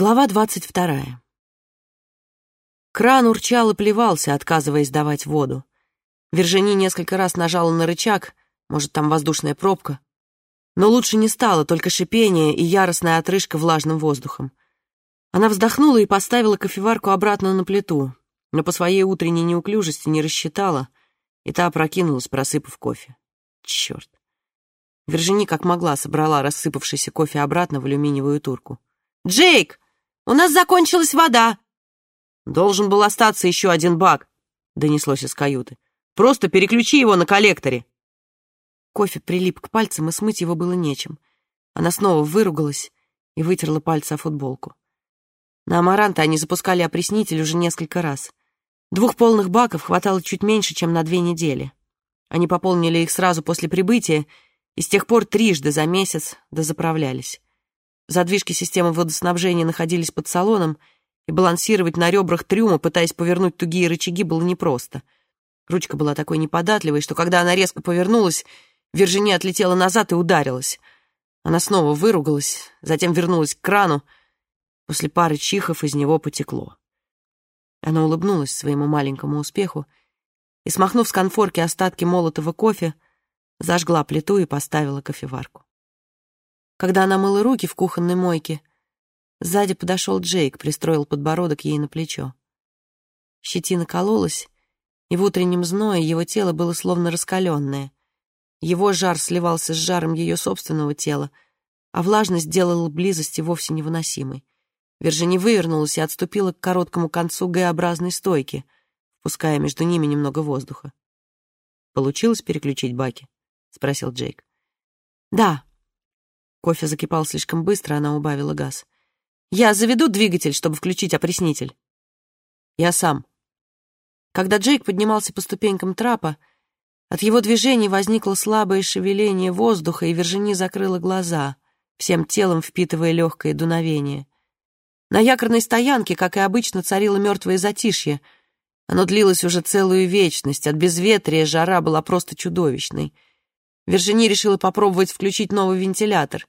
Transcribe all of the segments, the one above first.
Глава двадцать вторая. Кран урчал и плевался, отказываясь давать воду. Вержини несколько раз нажала на рычаг, может, там воздушная пробка. Но лучше не стало, только шипение и яростная отрыжка влажным воздухом. Она вздохнула и поставила кофеварку обратно на плиту, но по своей утренней неуклюжести не рассчитала, и та опрокинулась, просыпав кофе. Черт. Вержини как могла собрала рассыпавшийся кофе обратно в алюминиевую турку. «Джейк, у нас закончилась вода!» «Должен был остаться еще один бак», — донеслось из каюты. «Просто переключи его на коллекторе». Кофе прилип к пальцам, и смыть его было нечем. Она снова выругалась и вытерла пальцы о футболку. На Амаранта они запускали опреснитель уже несколько раз. Двух полных баков хватало чуть меньше, чем на две недели. Они пополнили их сразу после прибытия, и с тех пор трижды за месяц дозаправлялись. Задвижки системы водоснабжения находились под салоном, и балансировать на ребрах трюма, пытаясь повернуть тугие рычаги, было непросто. Ручка была такой неподатливой, что когда она резко повернулась, Виржиния отлетела назад и ударилась. Она снова выругалась, затем вернулась к крану. После пары чихов из него потекло. Она улыбнулась своему маленькому успеху и, смахнув с конфорки остатки молотого кофе, зажгла плиту и поставила кофеварку. Когда она мыла руки в кухонной мойке, сзади подошел Джейк, пристроил подбородок ей на плечо. Щетина кололась, и в утреннем зное его тело было словно раскаленное. Его жар сливался с жаром ее собственного тела, а влажность делала близости вовсе невыносимой. Вержини вывернулась и отступила к короткому концу Г-образной стойки, впуская между ними немного воздуха. «Получилось переключить баки?» — спросил Джейк. «Да», Кофе закипал слишком быстро, она убавила газ. «Я заведу двигатель, чтобы включить опреснитель». «Я сам». Когда Джейк поднимался по ступенькам трапа, от его движений возникло слабое шевеление воздуха, и Вержини закрыла глаза, всем телом впитывая легкое дуновение. На якорной стоянке, как и обычно, царило мертвое затишье. Оно длилось уже целую вечность, от безветрия жара была просто чудовищной — Вержини решила попробовать включить новый вентилятор.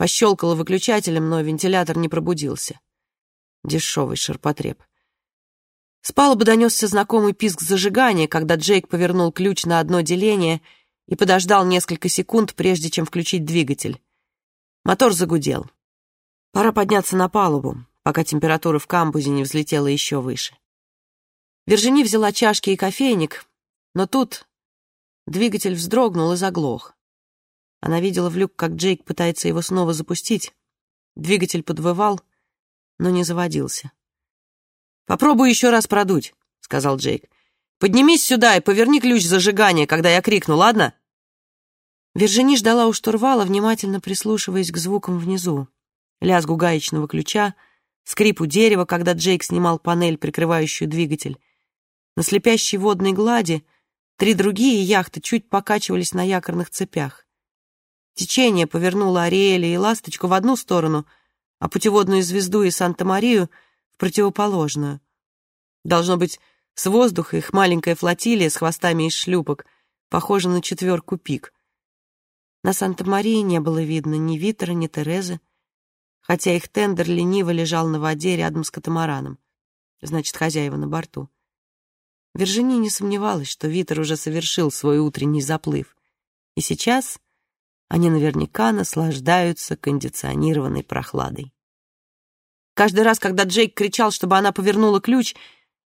Пощелкала выключателем, но вентилятор не пробудился. Дешевый ширпотреб. С палубы донесся знакомый писк зажигания, когда Джейк повернул ключ на одно деление и подождал несколько секунд, прежде чем включить двигатель. Мотор загудел. Пора подняться на палубу, пока температура в камбузе не взлетела еще выше. Вержини взяла чашки и кофейник, но тут Двигатель вздрогнул и заглох. Она видела в люк, как Джейк пытается его снова запустить. Двигатель подвывал, но не заводился. «Попробуй еще раз продуть», — сказал Джейк. «Поднимись сюда и поверни ключ зажигания, когда я крикну, ладно?» Вержини ждала у штурвала, внимательно прислушиваясь к звукам внизу. Лязгу гаечного ключа, скрипу дерева, когда Джейк снимал панель, прикрывающую двигатель. На слепящей водной глади — Три другие яхты чуть покачивались на якорных цепях. Течение повернуло Ариэля и Ласточку в одну сторону, а путеводную звезду и Санта-Марию в противоположную. Должно быть, с воздуха их маленькая флотилия с хвостами из шлюпок похожа на четверку пик. На Санта-Марии не было видно ни Витера, ни Терезы, хотя их тендер лениво лежал на воде рядом с катамараном. Значит, хозяева на борту. Вержини не сомневалась, что Витер уже совершил свой утренний заплыв. И сейчас они наверняка наслаждаются кондиционированной прохладой. Каждый раз, когда Джейк кричал, чтобы она повернула ключ,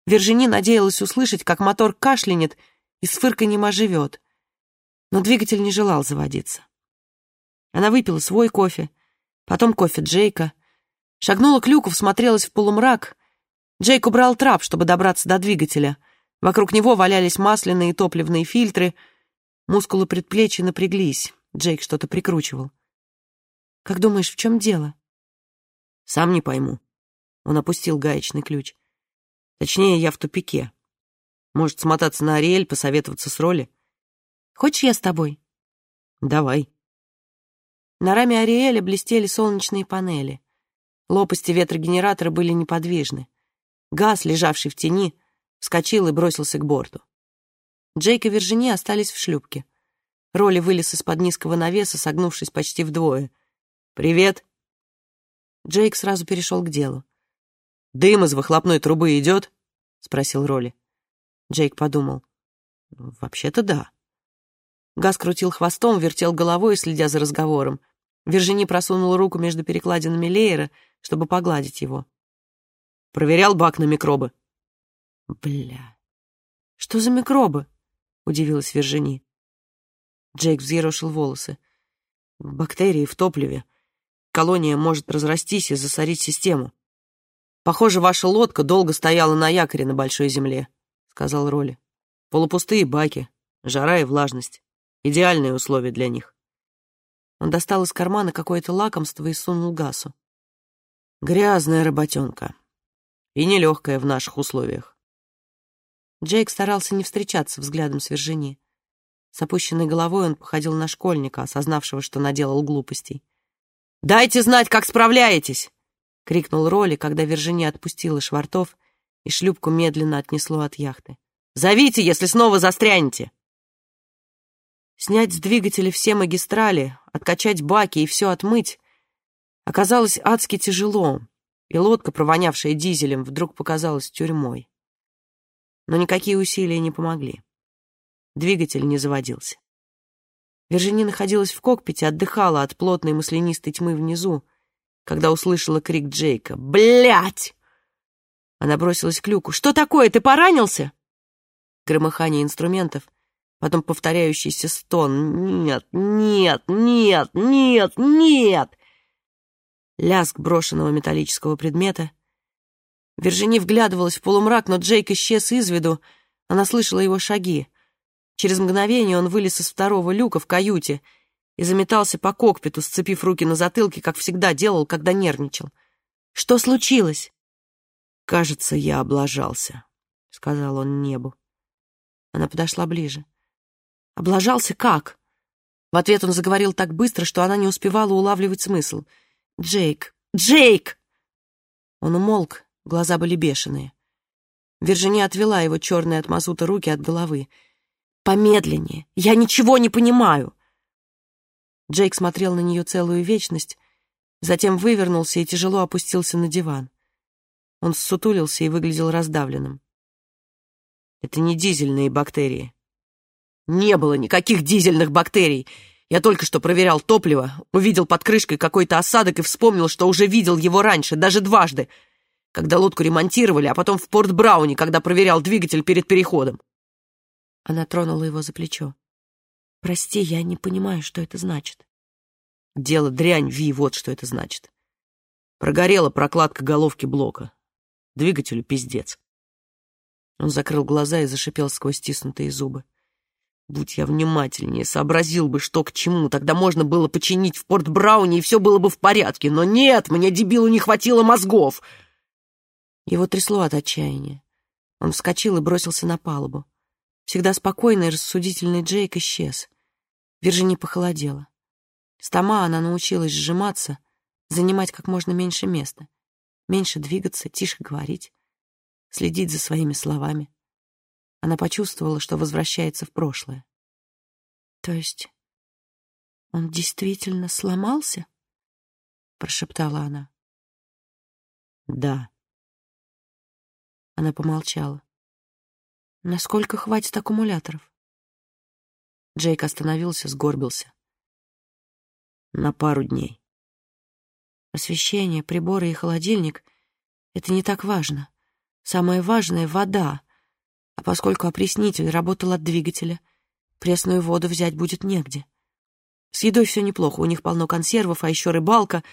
Вержини надеялась услышать, как мотор кашлянет и с фырканьем оживет. Но двигатель не желал заводиться. Она выпила свой кофе, потом кофе Джейка, шагнула к люку, всмотрелась в полумрак. Джейк убрал трап, чтобы добраться до двигателя — Вокруг него валялись масляные и топливные фильтры. Мускулы предплечья напряглись. Джейк что-то прикручивал. «Как думаешь, в чем дело?» «Сам не пойму». Он опустил гаечный ключ. «Точнее, я в тупике. Может, смотаться на Ариэль, посоветоваться с Роли?» «Хочешь, я с тобой?» «Давай». На раме Ариэля блестели солнечные панели. Лопасти ветрогенератора были неподвижны. Газ, лежавший в тени, вскочил и бросился к борту. Джейк и Виржини остались в шлюпке. Роли вылез из-под низкого навеса, согнувшись почти вдвое. «Привет!» Джейк сразу перешел к делу. «Дым из выхлопной трубы идет?» — спросил Роли. Джейк подумал. «Вообще-то да». Газ крутил хвостом, вертел головой, следя за разговором. Виржини просунула руку между перекладинами леера, чтобы погладить его. «Проверял бак на микробы?» «Бля, что за микробы?» — удивилась Виржини. Джейк взъерошил волосы. «Бактерии в топливе. Колония может разрастись и засорить систему. Похоже, ваша лодка долго стояла на якоре на большой земле», — сказал Роли. «Полупустые баки, жара и влажность. Идеальные условия для них». Он достал из кармана какое-то лакомство и сунул Гасу. «Грязная работенка. И нелегкая в наших условиях. Джейк старался не встречаться взглядом с Вержини. С опущенной головой он походил на школьника, осознавшего, что наделал глупостей. «Дайте знать, как справляетесь!» — крикнул Роли, когда Вержини отпустила швартов, и шлюпку медленно отнесло от яхты. «Зовите, если снова застрянете!» Снять с двигателя все магистрали, откачать баки и все отмыть оказалось адски тяжело, и лодка, провонявшая дизелем, вдруг показалась тюрьмой но никакие усилия не помогли. Двигатель не заводился. Вержини находилась в кокпите, отдыхала от плотной маслянистой тьмы внизу, когда услышала крик Джейка. «Блядь!» Она бросилась к люку. «Что такое? Ты поранился?» Громыхание инструментов, потом повторяющийся стон. «Нет, нет, нет, нет, нет!» Лязг брошенного металлического предмета, Вержини вглядывалась в полумрак, но Джейк исчез из виду. Она слышала его шаги. Через мгновение он вылез из второго люка в каюте и заметался по кокпиту, сцепив руки на затылке, как всегда делал, когда нервничал. «Что случилось?» «Кажется, я облажался», — сказал он небу. Она подошла ближе. «Облажался как?» В ответ он заговорил так быстро, что она не успевала улавливать смысл. «Джейк! Джейк!» Он умолк, Глаза были бешеные. Виржиния отвела его черные от мазута руки от головы. «Помедленнее! Я ничего не понимаю!» Джейк смотрел на нее целую вечность, затем вывернулся и тяжело опустился на диван. Он ссутулился и выглядел раздавленным. «Это не дизельные бактерии». «Не было никаких дизельных бактерий!» Я только что проверял топливо, увидел под крышкой какой-то осадок и вспомнил, что уже видел его раньше, даже дважды когда лодку ремонтировали, а потом в порт Брауне, когда проверял двигатель перед переходом. Она тронула его за плечо. «Прости, я не понимаю, что это значит». «Дело дрянь, Ви, вот что это значит. Прогорела прокладка головки блока. Двигателю пиздец». Он закрыл глаза и зашипел сквозь стиснутые зубы. Будь я внимательнее, сообразил бы, что к чему, тогда можно было починить в порт Брауне, и все было бы в порядке. Но нет, мне, дебилу, не хватило мозгов. Его трясло от отчаяния. Он вскочил и бросился на палубу. Всегда спокойный и рассудительный Джейк исчез. Виржини похолодела. С Тома она научилась сжиматься, занимать как можно меньше места, меньше двигаться, тише говорить, следить за своими словами. Она почувствовала, что возвращается в прошлое. «То есть он действительно сломался?» — прошептала она. «Да», она помолчала. «Насколько хватит аккумуляторов?» Джейк остановился, сгорбился. «На пару дней». Освещение, приборы и холодильник — это не так важно. Самое важное — вода. А поскольку опреснитель работал от двигателя, пресную воду взять будет негде. С едой все неплохо, у них полно консервов, а еще рыбалка,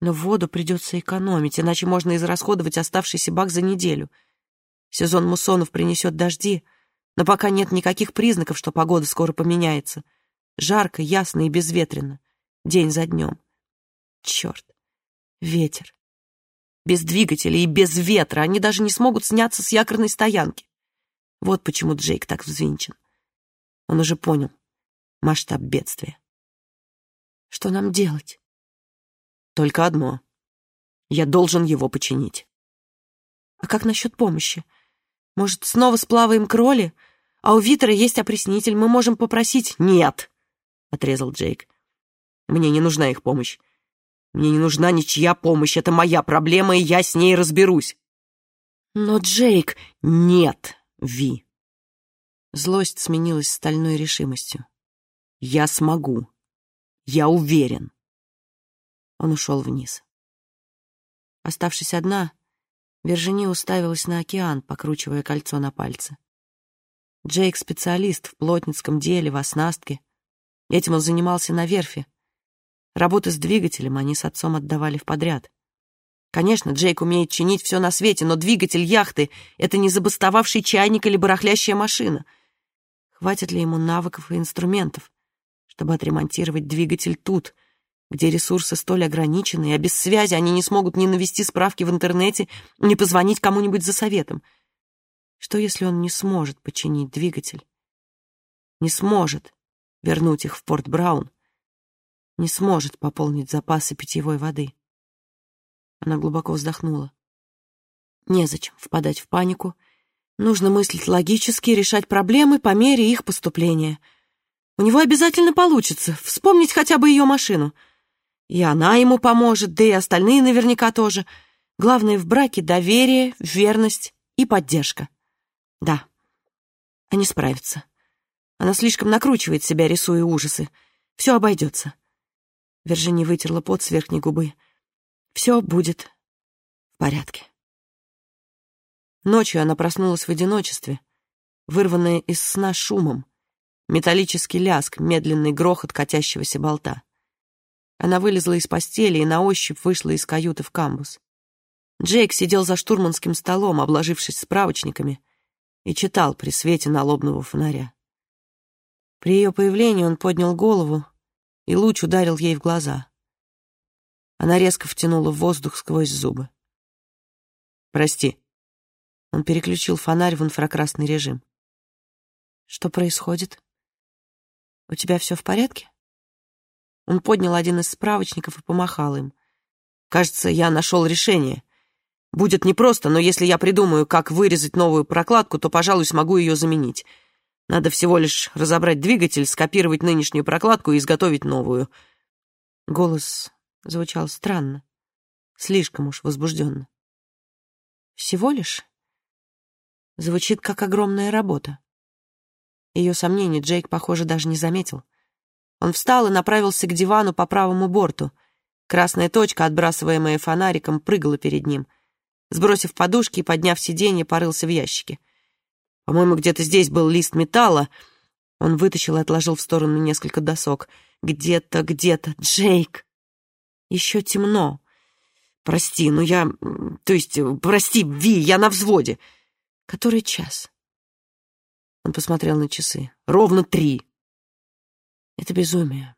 но воду придется экономить, иначе можно израсходовать оставшийся бак за неделю — Сезон муссонов принесет дожди, но пока нет никаких признаков, что погода скоро поменяется. Жарко, ясно и безветренно. День за днем. Черт. Ветер. Без двигателя и без ветра они даже не смогут сняться с якорной стоянки. Вот почему Джейк так взвинчен. Он уже понял масштаб бедствия. Что нам делать? Только одно. Я должен его починить. А как насчет помощи? Может, снова сплаваем к роли? А у Витера есть опреснитель, мы можем попросить...» «Нет!» — отрезал Джейк. «Мне не нужна их помощь. Мне не нужна ничья помощь, это моя проблема, и я с ней разберусь. Но Джейк... Нет, Ви. Злость сменилась стальной решимостью. Я смогу. Я уверен. Он ушел вниз. Оставшись одна, Вержини уставилась на океан, покручивая кольцо на пальце. Джейк — специалист в плотницком деле, в оснастке. Этим он занимался на верфи. Работы с двигателем они с отцом отдавали в подряд. Конечно, Джейк умеет чинить все на свете, но двигатель яхты — это не забастовавший чайник или барахлящая машина. Хватит ли ему навыков и инструментов, чтобы отремонтировать двигатель тут, где ресурсы столь ограничены, а без связи они не смогут ни навести справки в интернете, ни позвонить кому-нибудь за советом? Что, если он не сможет починить двигатель? Не сможет вернуть их в Порт Браун? Не сможет пополнить запасы питьевой воды? Она глубоко вздохнула. Незачем впадать в панику. Нужно мыслить логически, решать проблемы по мере их поступления. У него обязательно получится вспомнить хотя бы ее машину — и она ему поможет, да и остальные наверняка тоже. Главное в браке — доверие, верность и поддержка. Да, они справятся. Она слишком накручивает себя, рисуя ужасы. Все обойдется. Вержини вытерла пот с верхней губы. Все будет в порядке. Ночью она проснулась в одиночестве, вырванная из сна шумом. Металлический ляск, медленный грохот катящегося болта. Она вылезла из постели и на ощупь вышла из каюты в камбус. Джейк сидел за штурманским столом, обложившись справочниками, и читал при свете налобного фонаря. При ее появлении он поднял голову, и луч ударил ей в глаза. Она резко втянула воздух сквозь зубы. «Прости». Он переключил фонарь в инфракрасный режим. «Что происходит? У тебя все в порядке?» Он поднял один из справочников и помахал им. «Кажется, я нашел решение. Будет непросто, но если я придумаю, как вырезать новую прокладку, то, пожалуй, смогу ее заменить. Надо всего лишь разобрать двигатель, скопировать нынешнюю прокладку и изготовить новую». Голос звучал странно, слишком уж возбужденно. «Всего лишь?» Звучит как огромная работа. Ее сомнений Джейк, похоже, даже не заметил. Он встал и направился к дивану по правому борту. Красная точка, отбрасываемая фонариком, прыгала перед ним. Сбросив подушки и подняв сиденье, порылся в ящике. По-моему, где-то здесь был лист металла. Он вытащил и отложил в сторону несколько досок. Где-то, где-то. Джейк! Еще темно. Прости, но я... То есть, прости, Ви, я на взводе. Который час? Он посмотрел на часы. Ровно три. Это безумие.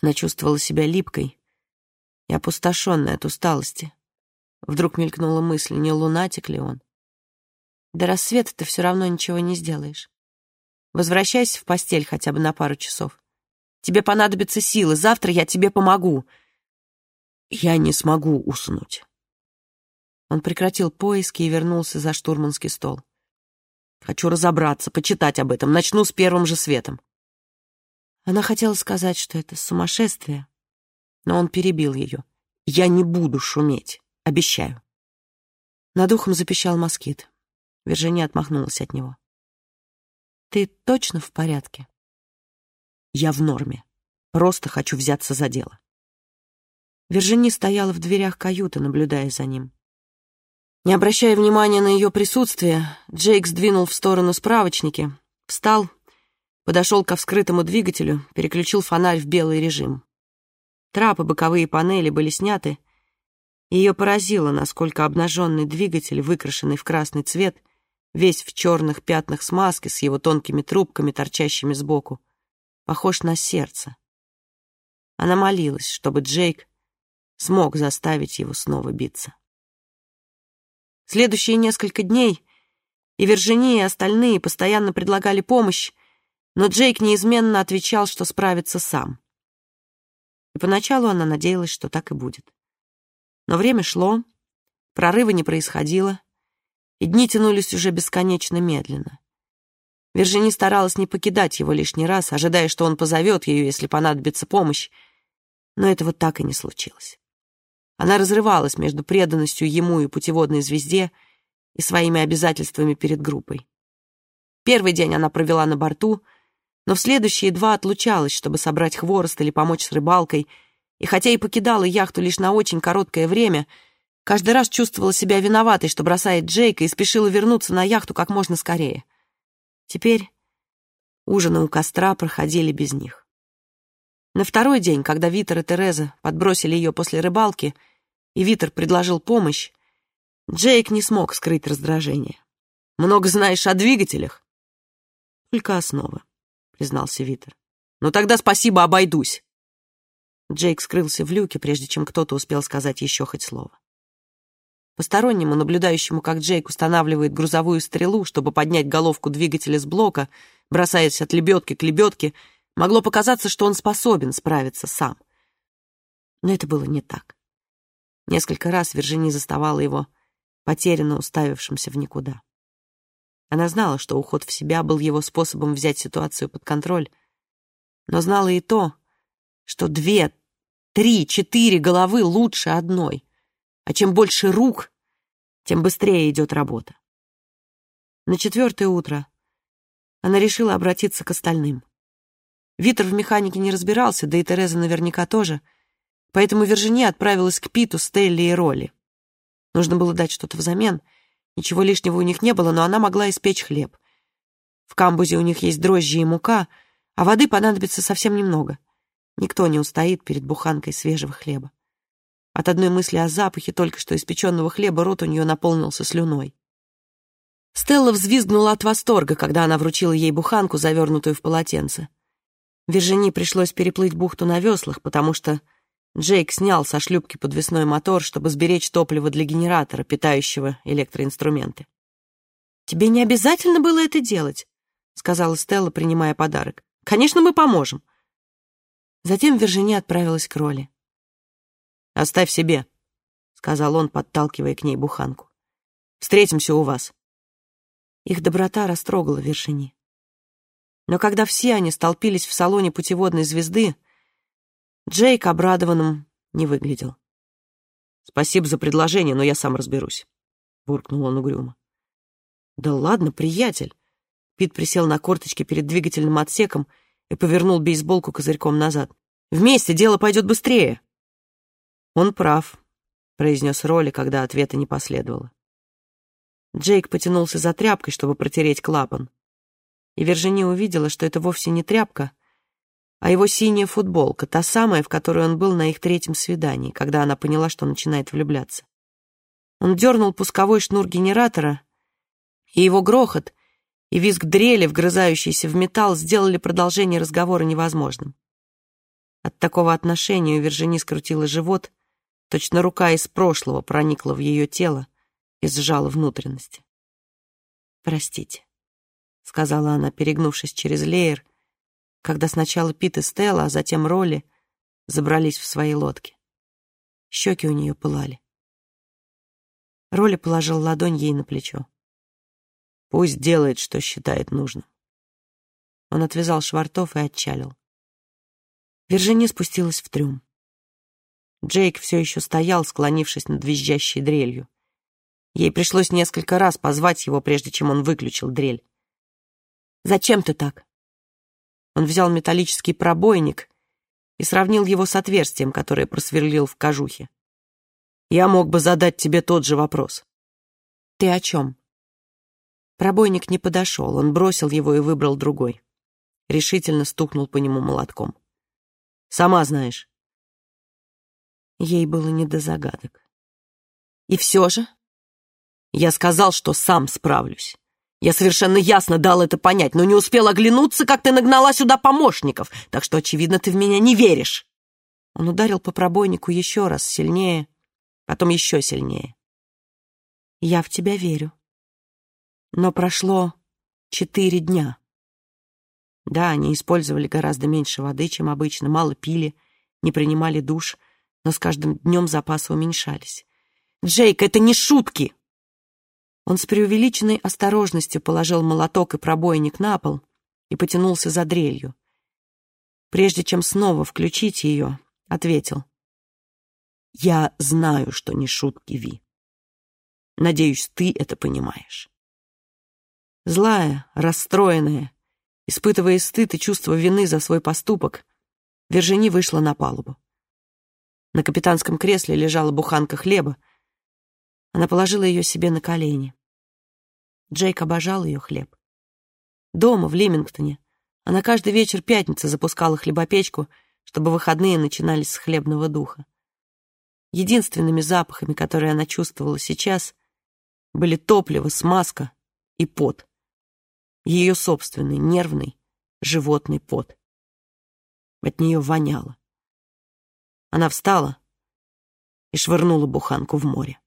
Она чувствовала себя липкой и опустошенной от усталости. Вдруг мелькнула мысль, не лунатик ли он. До рассвета ты все равно ничего не сделаешь. Возвращайся в постель хотя бы на пару часов. Тебе понадобятся силы, завтра я тебе помогу. Я не смогу уснуть. Он прекратил поиски и вернулся за штурманский стол. Хочу разобраться, почитать об этом. Начну с первым же светом. Она хотела сказать, что это сумасшествие, но он перебил ее. «Я не буду шуметь, обещаю». Над ухом запищал москит. Виржиния отмахнулась от него. «Ты точно в порядке?» «Я в норме. Просто хочу взяться за дело». Виржини стояла в дверях каюты, наблюдая за ним. Не обращая внимания на ее присутствие, Джейк сдвинул в сторону справочники, встал Подошел ко вскрытому двигателю, переключил фонарь в белый режим. Трапы, боковые панели были сняты. Ее поразило, насколько обнаженный двигатель, выкрашенный в красный цвет, весь в черных пятнах смазки с его тонкими трубками, торчащими сбоку, похож на сердце. Она молилась, чтобы Джейк смог заставить его снова биться. Следующие несколько дней и Виржиния, и остальные постоянно предлагали помощь, но Джейк неизменно отвечал, что справится сам. И поначалу она надеялась, что так и будет. Но время шло, прорыва не происходило, и дни тянулись уже бесконечно медленно. Виржини старалась не покидать его лишний раз, ожидая, что он позовет ее, если понадобится помощь. Но этого так и не случилось. Она разрывалась между преданностью ему и путеводной звезде и своими обязательствами перед группой. Первый день она провела на борту, но в следующие два отлучалась, чтобы собрать хворост или помочь с рыбалкой, и хотя и покидала яхту лишь на очень короткое время, каждый раз чувствовала себя виноватой, что бросает Джейка и спешила вернуться на яхту как можно скорее. Теперь ужины у костра проходили без них. На второй день, когда Витер и Тереза подбросили ее после рыбалки, и Витер предложил помощь, Джейк не смог скрыть раздражение. «Много знаешь о двигателях?» «Только основы», — признался Витер. «Ну тогда спасибо, обойдусь». Джейк скрылся в люке, прежде чем кто-то успел сказать еще хоть слово. Постороннему, наблюдающему, как Джейк устанавливает грузовую стрелу, чтобы поднять головку двигателя с блока, бросаясь от лебедки к лебедке, Могло показаться, что он способен справиться сам. Но это было не так. Несколько раз Виржини заставала его потерянно уставившимся в никуда. Она знала, что уход в себя был его способом взять ситуацию под контроль, но знала и то, что две, три, четыре головы лучше одной, а чем больше рук, тем быстрее идет работа. На четвертое утро она решила обратиться к остальным. Витер в механике не разбирался, да и Тереза наверняка тоже. Поэтому Виржиния отправилась к Питу, Стелли и Ролли. Нужно было дать что-то взамен. Ничего лишнего у них не было, но она могла испечь хлеб. В камбузе у них есть дрожжи и мука, а воды понадобится совсем немного. Никто не устоит перед буханкой свежего хлеба. От одной мысли о запахе только что испеченного хлеба рот у нее наполнился слюной. Стелла взвизгнула от восторга, когда она вручила ей буханку, завернутую в полотенце. Вержини пришлось переплыть бухту на веслах, потому что Джейк снял со шлюпки подвесной мотор, чтобы сберечь топливо для генератора, питающего электроинструменты. «Тебе не обязательно было это делать», — сказала Стелла, принимая подарок. «Конечно, мы поможем». Затем Вержини отправилась к Роли. «Оставь себе», — сказал он, подталкивая к ней буханку. «Встретимся у вас». Их доброта растрогала Вержини. Но когда все они столпились в салоне путеводной звезды, Джейк обрадованным не выглядел. «Спасибо за предложение, но я сам разберусь», — буркнул он угрюмо. «Да ладно, приятель!» Пит присел на корточки перед двигательным отсеком и повернул бейсболку козырьком назад. «Вместе дело пойдет быстрее!» «Он прав», — произнес Роли, когда ответа не последовало. Джейк потянулся за тряпкой, чтобы протереть клапан и Вержини увидела, что это вовсе не тряпка, а его синяя футболка, та самая, в которой он был на их третьем свидании, когда она поняла, что начинает влюбляться. Он дернул пусковой шнур генератора, и его грохот и визг дрели, вгрызающийся в металл, сделали продолжение разговора невозможным. От такого отношения у Вержини скрутила живот, точно рука из прошлого проникла в ее тело и сжала внутренности. «Простите», — сказала она, перегнувшись через леер, когда сначала Пит и Стелла, а затем Ролли забрались в свои лодки. Щеки у нее пылали. Ролли положил ладонь ей на плечо. «Пусть делает, что считает нужным». Он отвязал швартов и отчалил. Виржини спустилась в трюм. Джейк все еще стоял, склонившись над визжащей дрелью. Ей пришлось несколько раз позвать его, прежде чем он выключил дрель. Зачем ты так?» Он взял металлический пробойник и сравнил его с отверстием, которое просверлил в кожухе. «Я мог бы задать тебе тот же вопрос». «Ты о чем?» Пробойник не подошел, он бросил его и выбрал другой. Решительно стукнул по нему молотком. «Сама знаешь». Ей было не до загадок. «И все же?» «Я сказал, что сам справлюсь». Я совершенно ясно дал это понять, но не успел оглянуться, как ты нагнала сюда помощников, так что, очевидно, ты в меня не веришь. Он ударил по пробойнику еще раз, сильнее, потом еще сильнее. Я в тебя верю. Но прошло четыре дня. Да, они использовали гораздо меньше воды, чем обычно, мало пили, не принимали душ, но с каждым днем запасы уменьшались. «Джейк, это не шутки!» Он с преувеличенной осторожностью положил молоток и пробойник на пол и потянулся за дрелью. Прежде чем снова включить ее, ответил. «Я знаю, что не шутки, Ви. Надеюсь, ты это понимаешь». Злая, расстроенная, испытывая стыд и чувство вины за свой поступок, Вержини вышла на палубу. На капитанском кресле лежала буханка хлеба. Она положила ее себе на колени. Джейк обожал ее хлеб. Дома, в Лимингтоне, она каждый вечер пятницы запускала хлебопечку, чтобы выходные начинались с хлебного духа. Единственными запахами, которые она чувствовала сейчас, были топливо, смазка и пот. Ее собственный, нервный, животный пот. От нее воняло. Она встала и швырнула буханку в море.